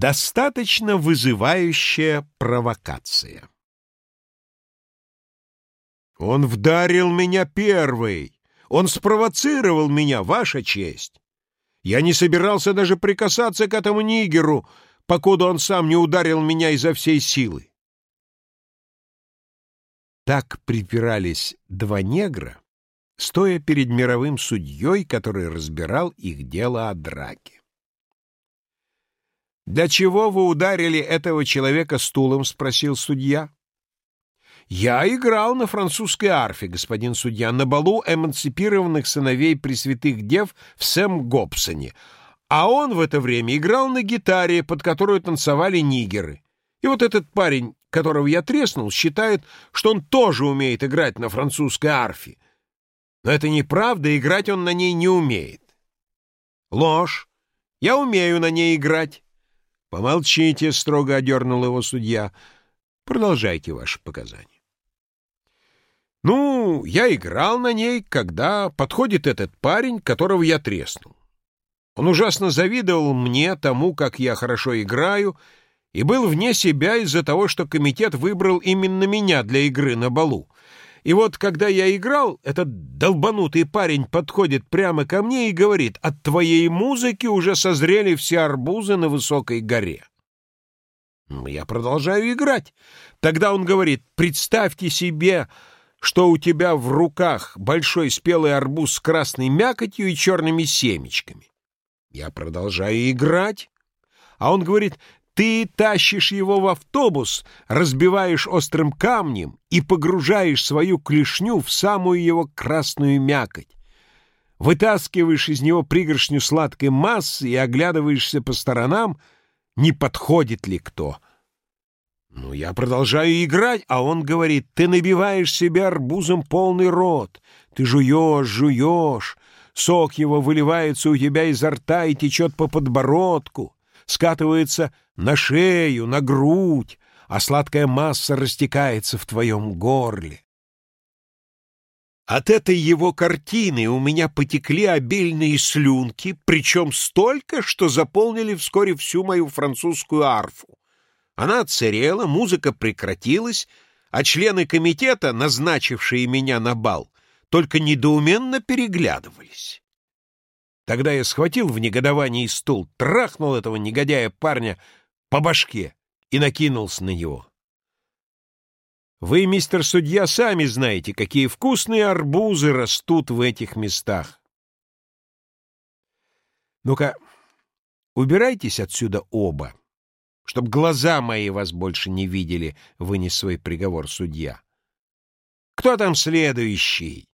Достаточно вызывающая провокация. Он вдарил меня первый. Он спровоцировал меня, ваша честь. Я не собирался даже прикасаться к этому нигеру, покуда он сам не ударил меня изо всей силы. Так припирались два негра, стоя перед мировым судьей, который разбирал их дело о драке. «Для чего вы ударили этого человека стулом?» — спросил судья. «Я играл на французской арфе, господин судья, на балу эмансипированных сыновей Пресвятых Дев в Сэм-Гобсоне, а он в это время играл на гитаре, под которую танцевали нигеры. И вот этот парень, которого я треснул, считает, что он тоже умеет играть на французской арфе. Но это неправда, играть он на ней не умеет. Ложь. Я умею на ней играть. «Помолчите», — строго одернул его судья. «Продолжайте ваши показания». «Ну, я играл на ней, когда подходит этот парень, которого я треснул. Он ужасно завидовал мне, тому, как я хорошо играю, и был вне себя из-за того, что комитет выбрал именно меня для игры на балу. И вот, когда я играл, этот долбанутый парень подходит прямо ко мне и говорит, от твоей музыки уже созрели все арбузы на высокой горе. Ну, я продолжаю играть. Тогда он говорит, представьте себе, что у тебя в руках большой спелый арбуз с красной мякотью и черными семечками. Я продолжаю играть. А он говорит, ты тащишь его в автобус, разбиваешь острым камнем и погружаешь свою клешню в самую его красную мякоть. Вытаскиваешь из него пригоршню сладкой массы и оглядываешься по сторонам, не подходит ли кто. Ну, я продолжаю играть, а он говорит, ты набиваешь себе арбузом полный рот, ты жуешь, жуешь, сок его выливается у тебя изо рта и течет по подбородку скатывается на шею, на грудь, а сладкая масса растекается в твоем горле. От этой его картины у меня потекли обильные слюнки, причем столько, что заполнили вскоре всю мою французскую арфу. Она отсырела, музыка прекратилась, а члены комитета, назначившие меня на бал, только недоуменно переглядывались. Тогда я схватил в негодовании стул, трахнул этого негодяя парня по башке и накинулся на него. Вы, мистер судья, сами знаете, какие вкусные арбузы растут в этих местах. Ну-ка, убирайтесь отсюда оба, чтоб глаза мои вас больше не видели, вынес свой приговор судья. Кто там следующий?